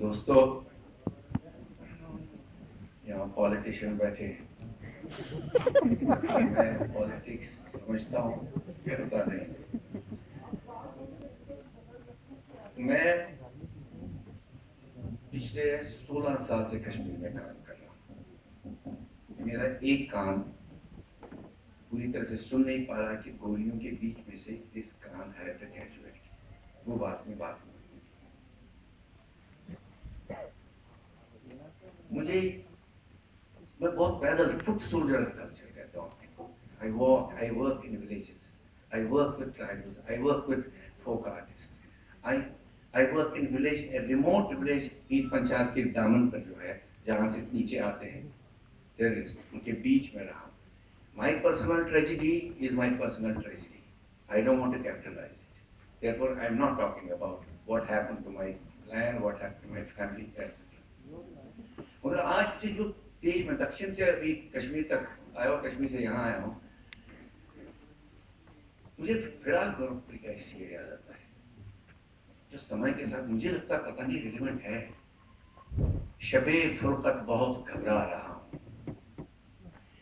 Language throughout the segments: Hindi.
दोस्तों, यहाँ पॉलिटिशियन बैठे मैं पॉलिटिक्स समझता हूँ करता नहीं मैं पिछले 16 साल से कश्मीर में काम कर रहा हूँ। मेरा एक कान पूरी तरह से सुन नहीं पा रहा कि गोलियों के बीच में से इस कान है तो वो बात में बात मुझे, मैं बहुत पैदल फुट सोल्जर कहता हूँ I walk I work in villages I I I I panchayat के दामन पर जो है, जहाँ से नीचे आते हैं उनके बीच में रहा personal tragedy is my personal tragedy. I don't want to capitalize. it. Therefore, I am not talking about what happened to my clan, what happened to my family, etc. मगर आज से जो देश में दक्षिण से अभी कश्मीर तक आया और कश्मीर से यहाँ आया हूँ मुझे फ़िलहाल गौरवपुरी का इसलिए याद आता है। जो समय के साथ मुझे लगता पता नहीं रिलेवेंट है। शबे फुरकत बहुत घबरा रहा हूँ।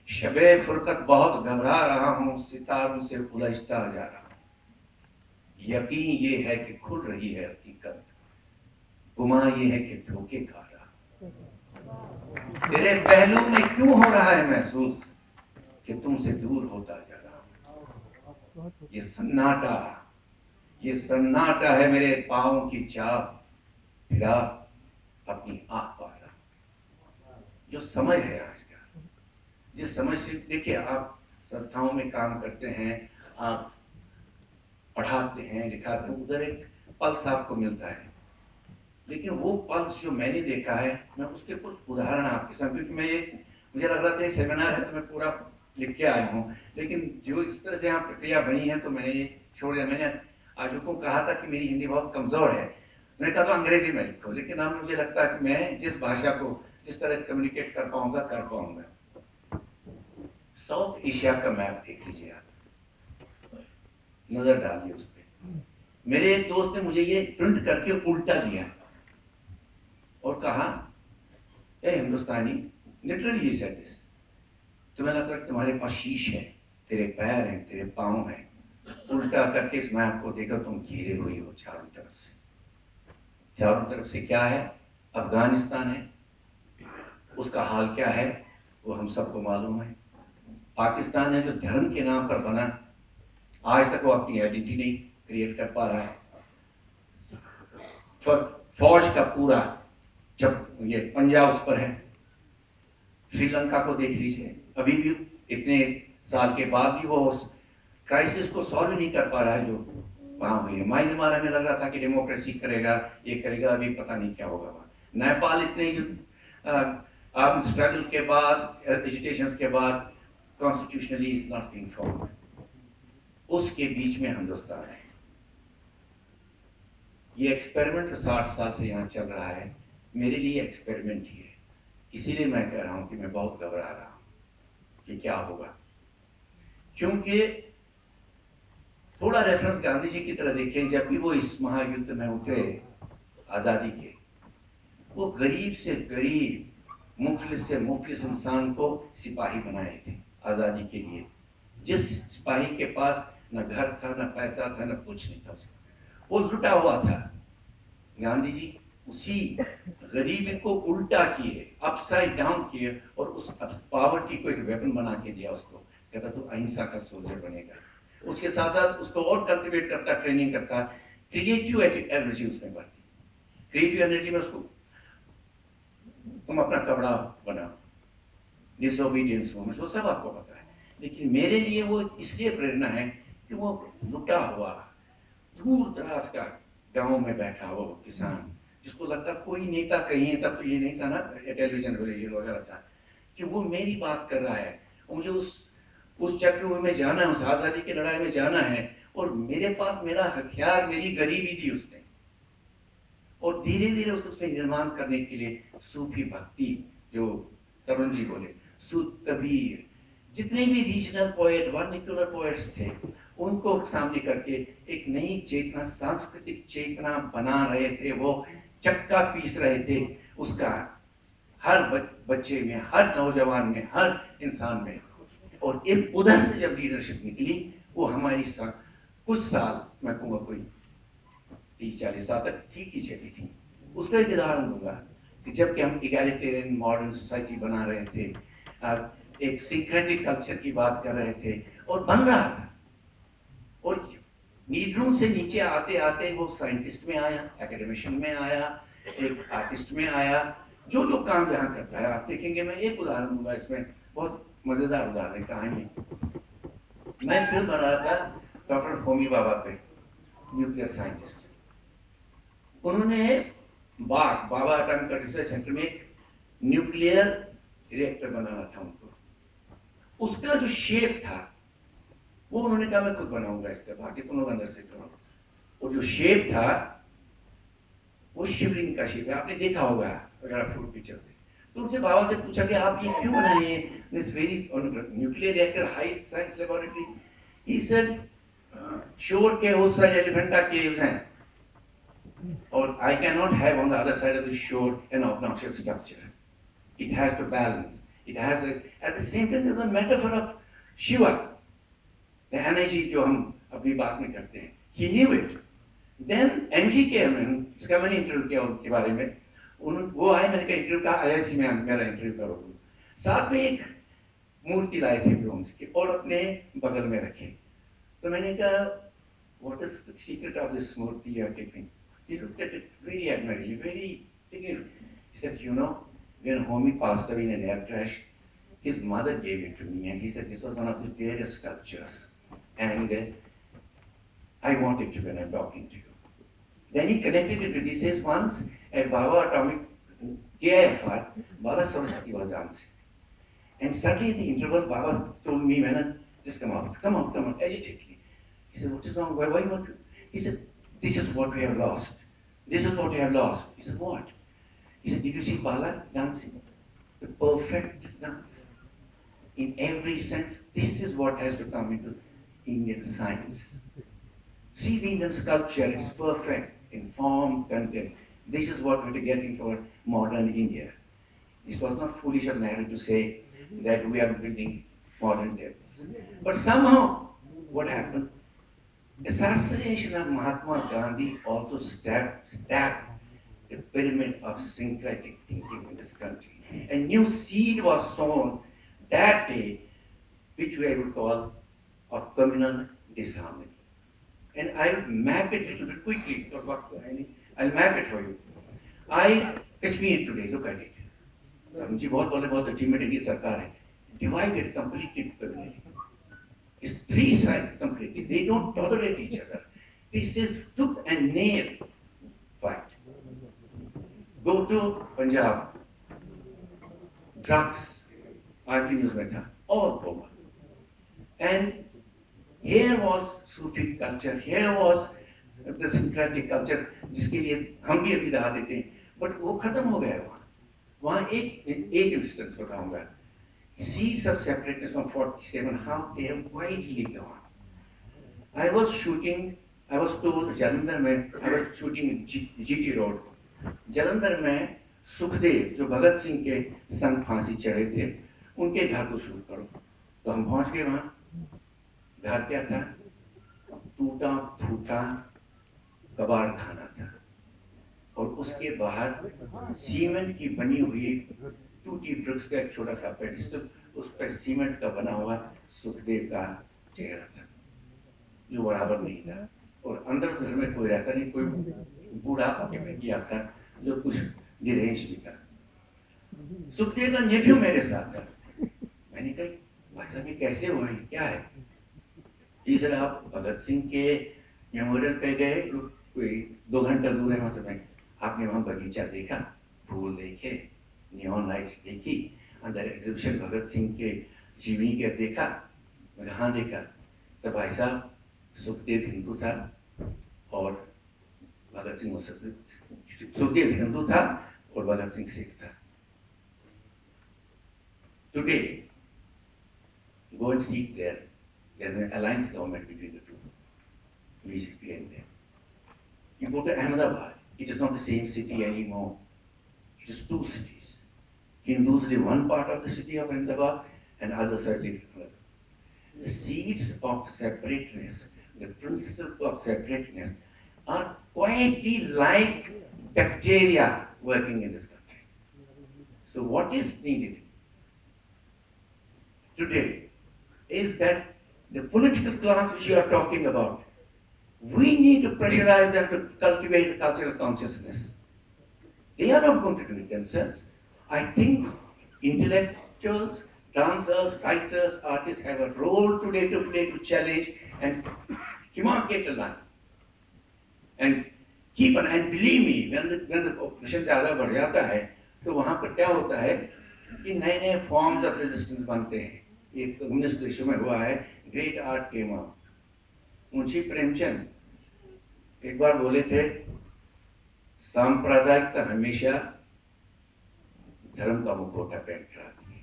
शबे फुरकत बहुत घबरा रहा हूँ सितारों से उलझता जा रहा हूँ। यकीन ये है कि खुल रही है हकीकत। गुमा ये है कि धोखे खा रहा तेरे पहलू में क्यों हो रहा है महसूस? कि तुमसे दूर होता जा रहा ये सन्नाटा ये सन्नाटा है मेरे पाओ की चाप फिरा अपनी आँख पा रहा जो समय है आज का जिस समय से, देखिए, आप संस्थाओं में काम करते हैं, आप पढ़ाते हैं, लिखाते हैं, उधर एक पल्स आपको मिलता है। लेकिन वो पल्स जो मैंने देखा है, मैं उसके कुछ उदाहरण आपके साथ, क्योंकि मैं ये, मुझे लग रहा था ये सेमिनार है तो मैं पूरा लिख के आया हूँ। लेकिन जो इस तरह से यहाँ प्रक्रिया बनी है तो मैंने ये छोड़ दिया। मैंने आज को कहा था कि मेरी हिंदी बहुत कमज़ोर है। मैंने कहा तो अंग्रेज़ी में लिखो, लेकिन अब मुझे लगता है कि मैं जिस भाषा को जिस तरह कम्युनिकेट कर पाऊँगा कर पाऊँगा। साउथ एशिया का मैप देख लीजिए आप। नज़र डालिए उस पर मेरे एक दोस्त ने मुझे ये प्रिंट करके उल्टा दिया और कहा, ए हिंदुस्तानी लिटरली तुम्हें लगता है तुम्हारे पास शीश है, तेरे पैर हैं, तेरे पाँव हैं। उल्टा करके इस मैप को देखो, तुम घेरे हुई हो चारों तरफ़ से। चारों तरफ़ से क्या है? अफ़गानिस्तान है। उसका हाल क्या है, वो हम सबको मालूम है। पाकिस्तान है जो धर्म के नाम पर बना आज तक वो अपनी आइडेंटिटी नहीं क्रिएट कर पा रहा है। फौज का पूरा जब ये पंजाब उस पर है, श्रीलंका को देख लीजिए। अभी भी इतने साल के बाद भी वो उस क्राइसिस को सॉल्व नहीं कर पा रहा है जो वहाँ हुई है। माइनमार हमें लग रहा था कि डेमोक्रेसी करेगा, ये करेगा, अभी पता नहीं क्या होगा वहाँ। नेपाल इतने स्ट्रगल के बाद एजुटेशन के बाद constitutionally is not being form उसके बीच में हिंदुस्तान है। ये एक्सपेरिमेंट साठ साल से यहाँ चल रहा है। मेरे लिए एक्सपेरिमेंट ही है। इसीलिए मैं कह रहा हूँ कि मैं बहुत घबरा रहा हूँ कि क्या होगा। क्योंकि थोड़ा रेफरेंस गांधी जी की तरह देखें जब भी वो इस महायुद्ध में उतरे आज़ादी के, वो गरीब से गरीब मुफलिस से मुफलिस इंसान को सिपाही बनाए थे आज़ादी के लिए। जिस सिपाही के पास न घर था, न पैसा था, न कुछ नहीं था उसका। वो लुटा हुआ था। गांधी जी उसी गरीबी को उल्टा किए अपसाइड डाउन किए और उस पावर्टी को एक वेपन बना के दिया उसको। कहता तो अहिंसा का सोल्जर बनेगा। उसके साथ साथ उसको और कल्टिवेट करता ट्रेनिंग करता। क्रिएटिव एनर्जी उसमें बढ़ती। क्रिएटिव एनर्जी में उसको तुम अपना कपड़ा बनाओ। डिसोबीडियंस वो सब आपको पता है। लेकिन मेरे लिए वो इसलिए प्रेरणा है कि वो लुटा हुआ? दूर दराज का गाँव में बैठा हुआ किसान, जिसको लगता कोई नेता कहीं है, तब तो ये नहीं था ना टेलीविज़न वगैरह था कि वो मेरी बात कर रहा है। मुझे उस उस चक्रव्यूह में जाना है, उस आज़ादी की लड़ाई में जाना है और मेरे पास मेरा हथियार, मेरी गरीबी थी उसने। और धीरे धीरे उसमें निर्माण करने के लिए सूफी भक्ति, जो तरुण जी बोले सुत कबीर जितने भी रीजनल पोएट वर्निकुलर पोएट्स थे उनको सामने करके एक नई चेतना सांस्कृतिक चेतना बना रहे थे वो चक्का पीस रहे थे। उसका हर बच्चे में हर नौजवान में हर इंसान में और एक उधर से जब लीडरशिप निकली वो हमारी सा, कुछ साल मैं कहूँगा कोई तीस चालीस साल तक ठीक ही चली थी। उसका एक उदाहरण दूँगा कि जबकि हम इगैलिटेरियन मॉडर्न सोसाइटी बना रहे थे एक सीक्रेटिक कल्चर की बात कर रहे थे और बन रहा था। और नीड से नीचे आते आते वो साइंटिस्ट में आया एकेडमिशियन में आया, एक आर्टिस्ट में आया जो जो काम यहाँ करता है। आप देखेंगे, मैं एक उदाहरण दूँगा इसमें, बहुत मज़ेदार उदाहरण कहानी। मैं फ़िल्म बना रहा था डॉक्टर होमी बाबा पे न्यूक्लियर साइंटिस्ट उन्होंने बाग बाबा एटॉमिक रिसर्च सेंटर में न्यूक्लियर रिएक्टर बनाना था उनको। उसका जो शेप था वो उन्होंने कहा, मैं खुद बनाऊँगा इसका बाकी तुम लोग अंदर से करो। और जो शेप था, वो शिवलिंग का शेप है। आपने देखा होगा अगर आप फ़ोटो पिक्चर थे तो उनसे बाबा से पूछा कि, आप ये क्यों बनाए this very nuclear reactor high science laboratory he said sure के उस साइड एलिफेंटा केव्स हैं I can not have on the other side of the shore an obnoxious structure it has to balance it has at the same time there is a metaphor of energy जो हम अपनी बात में करते हैं। ही न्यू इट देन एनजी के एम जिसका मैंने इंटरव्यू किया उनके बारे में उन वो आए मैंने कहा इंटरव्यू का आया इसी में मेरा इंटरव्यू करो साथ में एक मूर्ति लाए थे ब्रोम्स की और अपने बगल में रखे। तो मैंने कहा what is the secret of this murti you are taking he looked at it very admiring very taking he said you know when Homi passed away in an air crash His mother gave it to me, and he said this was one of the dearest sculptures. And uh, I want it when I'm talking to you. Then he connected it he says once at Baba Atomic KIFR, Bala Saraswati was dancing. And suddenly the interval, Baba told me, Menon, just come out, come out, come out, agitatedly. He said, what is wrong? Why, why you want to? He said, this is what we have lost. This is what we have lost. He said, what? He said, did you see Bala dancing? The perfect dance. In every sense, this is what has to come into Indian science. See the Indian sculpture, is perfect in form, content. This is what we're getting for modern India. This was not foolish of Nehru to say that we are building modern temples. But somehow, what happened? The assassination of Mahatma Gandhi also stabbed, stabbed the pyramid of syncretic thinking in this country. A new seed was sown that day, which we would call of communal disharmony. And I'll map it a little bit quickly because what I'll map it for you. I Kashmir today, look at it. मुझे बहुत बोले बहुत अचीवमेंट इंडिया सरकार है divided completely permanently. It's three sides completely. They don't tolerate each other. This is tooth and nail fight. Go to Punjab. Drugs. I've been used by all over. And here was Sufi culture, here was the syncretic culture, जिसके लिए हम भी अभी रहा देते हैं बट वो खत्म हो गया वहाँ वहाँ एक एक इंस्टेंस बताऊँगा seeds of separateness from 47 how they have widely gone I was shooting I was told Jalandhar में I was shooting GT road Jalandhar में सुखदेव जो भगत सिंह के संग फांसी चढ़े थे उनके घर को शूट करो तो हम पहुँच गए वहाँ घर क्या था? टूटा, फूटा, कबाड़ खाना था। और उसके बाहर सीमेंट की बनी हुई टूटी ब्रिक्स का एक छोटा सा पेडिस्टल उस पर सीमेंट का बना हुआ सुखदेव का चेहरा था। जो बराबर नहीं था। और अंदर घर में कोई रहता नहीं, कोई बूढ़ा पके में किया था, जो कुछ डिरेंज भी था। सुखदेव का नेफ्यू मेरे साथ था। मैंने कहा, भाई साहब, ये कैसे हुआ? है क्या है? तीसरा आप भगत सिंह के मेमोरियल पे गए कोई दो घंटा दूर है वहाँ से मैं आपने वहाँ बगीचा देखा, फूल देखे नियॉन लाइट्स देखी, अंदर एग्जीबिशन भगत सिंह के जीवनी के देखा हाँ देखा तो भाई साहब, सुखदेव हिंदू था और भगत सिंह सुखदेव हिंदू था और भगत सिंह सिख था today Go and seek there. There's an alliance government between the two. BJP and them. You go to Ahmedabad, it is not the same city anymore. It is two cities. Hindus live one part of the city of Ahmedabad and others are another. The seeds of separateness, the principle of separateness, are quietly like bacteria working in this country. So what is needed today is that the political class which you are talking about, we need to pressurize them to cultivate the cultural consciousness. They are not going to do it themselves. I think intellectuals, dancers, writers, artists have a role today to play to challenge and demarcate a line. And keep on, and believe me, when the, when the population ज़्यादा बढ़ जाता है तो वहां पर क्या होता है कि नए नए फॉर्म्स ऑफ रेजिस्टेंस बनते हैं ये कम्युनिस्ट देशों में हुआ है great art came out Munshi Premchand एक बार बोले थे सांप्रदायिकता हमेशा धर्म का मुखोटा पहन कर है।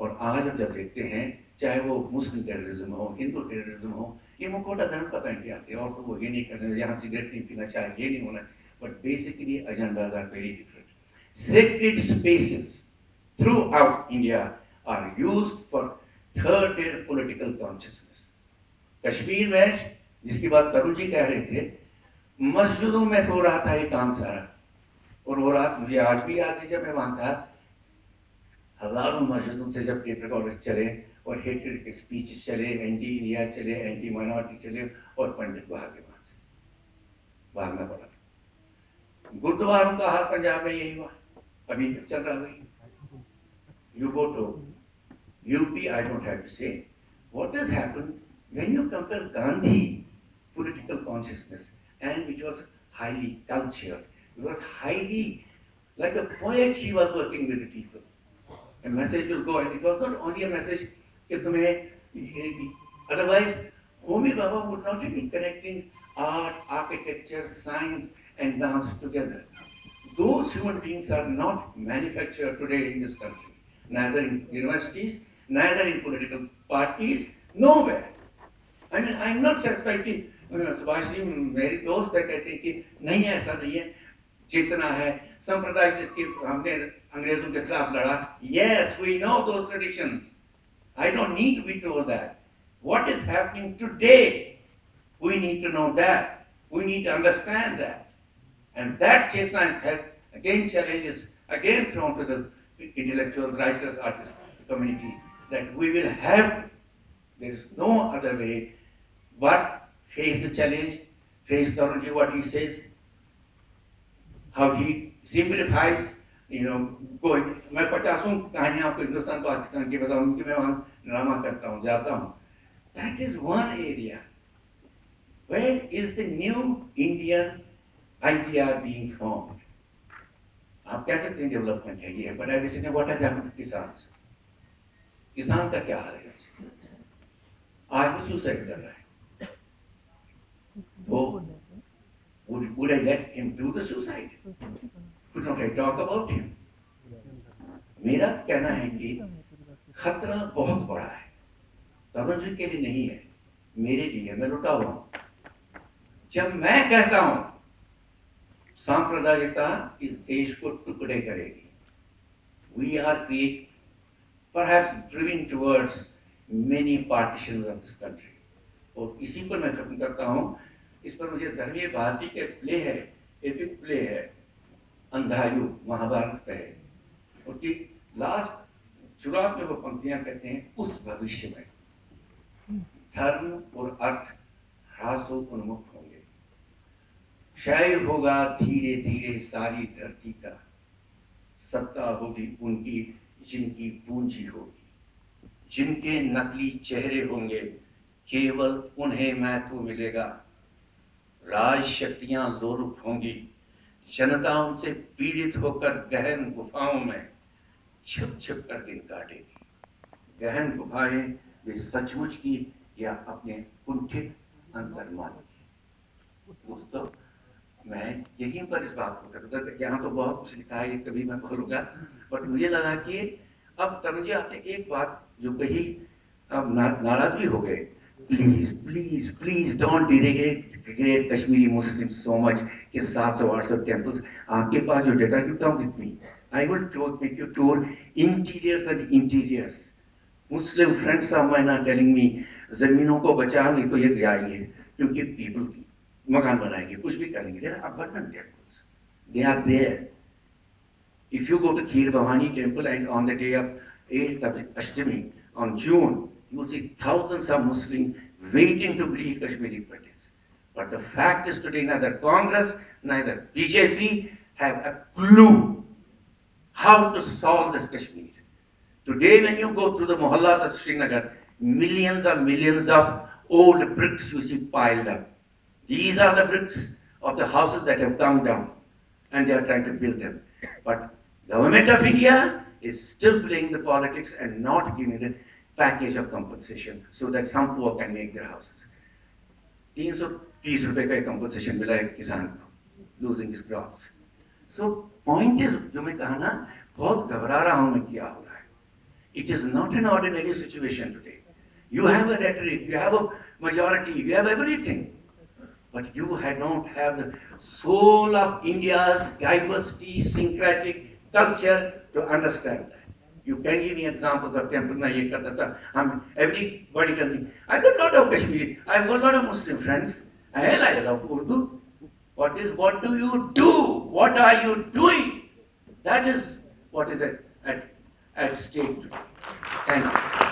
और आज हम जब देखते हैं, चाहे वो मुस्लिम टेररिज्म हो, हिंदू टेररिज्म हो, ये मुखोटा धर्म का पहन के आते हैं। और तो वो ये नहीं करना यहाँ सिगरेट नहीं पीना चाहे ये नहीं होना but basically agendas are very different sacred spaces throughout India are used for third tier political consciousness. Kashmir में, जिसकी बात तरुण जी कह रहे थे, मस्जिदों में हो रहा था ये काम सारा। और वो रात मुझे आज भी याद है जब मैं वहाँ था। हज़ारों मस्जिदों से जब टेप रिकॉर्डर चले और हेटेड के स्पीच चले एंटी इंडिया चले एंटी माइनॉरिटी चले और पंडित भागे वहाँ से। भागना पड़ा। गुरुद्वारों का हाल पंजाब में यही हुआ। अभी चल रहा है। You go to UP, I don't have to say. What has happened when you compare Gandhi political consciousness and which was highly cultured, it was highly like a poet he was working with the people. A message will go and it was not only a message otherwise Homi Baba would not have been connecting art, architecture, science and dance together. Those human beings are not manufactured today in this country, neither in universities neither in political parties, nowhere. I mean, I'm not suspecting, Subhash ji मेरे दोस्त है कहते हैं कि नहीं ऐसा नहीं है चेतना है संप्रदाय जिसकी हमने अंग्रेजों के खिलाफ लड़ा yes we know those traditions I don't need to be told that what is happening today we need to know that we need to understand that and that chetna has again challenges again thrown to the intellectuals writers artists community That we will have there is no other way but face the challenge face Tarunji what he says how he simplifies, you know, going. मैं पचासों कहानियाँ आपको हिंदुस्तान पाकिस्तान की बताऊँ कि मैं वहाँ ड्रामा करता हूँ जाता हूँ That is one area. Where is the new Indian idea being formed? आप कह सकते हैं डेवलपमेंट है ये बट आई ने व्हाट हैज़ हैपेंड टू किसान किसान का क्या हाल है? आज भी सुसाइड कर रहा है। वो Would, would I let him do the suicide? Could not I talk about him? मेरा कहना है कि खतरा बहुत बड़ा है। जी के लिए नहीं है। मेरे लिए मैं लुटा हुआ हूँ। जब मैं कहता हूँ सांप्रदायिकता इस देश को टुकड़े करेगी। We are create perhaps driven towards many partitions of this country. और इसी पर मैं खत्म करता हूँ। इस पर मुझे धर्मीय भारती के प्ले है एपिक प्ले है, अंधायु महाभारत पे है। उसकी लास्ट शुरुआत में वो पंक्तियाँ कहते हैं, उस भविष्य में। धर्म और अर्थ ह्रासो उन्मुख होंगे। क्षय होगा धीरे धीरे सारी धरती का। सत्ता होगी उनकी जिनकी पूंजी होगी, जिनके नकली चेहरे होंगे, केवल उन्हें महत्व मिलेगा। राज शक्तियाँ लोलुप होंगी जनता उनसे पीड़ित होकर गहन गुफाओं में छिप छिप कर दिन काटेगी। गहन गुफाएँ वे सचमुच की या अपने कुंठित अंतर्मान की। दोस्तों, मैं यहीं पर इस बात को करता यहाँ तो बहुत कुछ लिखा है कभी मैं बोलूँगा बट मुझे लगा कि अब तनुजी आपने एक बात जो कही अब नाराज़ भी हो गए। Please please please don't degrade Kashmiri Muslim so much के सात सौ आठ सौ टेम्पल्स आपके पास जो डेटा क्यों था कितनी I will tour make you tour interiors and interiors Muslim friends of my not telling me जमीनों को बचाने तो ये गया ही है क्योंकि पीपल मकान बनाएँगे, कुछ भी करेंगे. अब but in temples they are there if you go to Kheer Bhavani temple and on the day of 8th of Ashtami on June you will see thousands of Muslims waiting to bleed Kashmiri Pandits. But the fact is today neither Congress, neither BJP have a clue how to solve this Kashmir. Today when you go through the mohallas of Srinagar, millions and millions of old bricks you see piled up. These are the bricks of the houses that have come down and they are trying to build them. But government of India is still playing the politics and not giving the package of compensation so that some poor can make their houses. 330 रुपए का compensation मिला है किसान को losing his crops. So point is जो मैं कहा ना बहुत घबरा रहा हूं मैं क्या हो रहा है. It is not an ordinary situation today. You have a rhetoric, you have a majority, you have everything. But you don't have the soul of India's diversity, syncretic culture to understand that. You can give me examples of temple na ye karta everybody can be. I've got a lot of Kashmiri. I've got a lot of Muslim friends. Hell, I love Urdu. What is, what do you do? What are you doing? That is what is at, at, at stake. Thank you.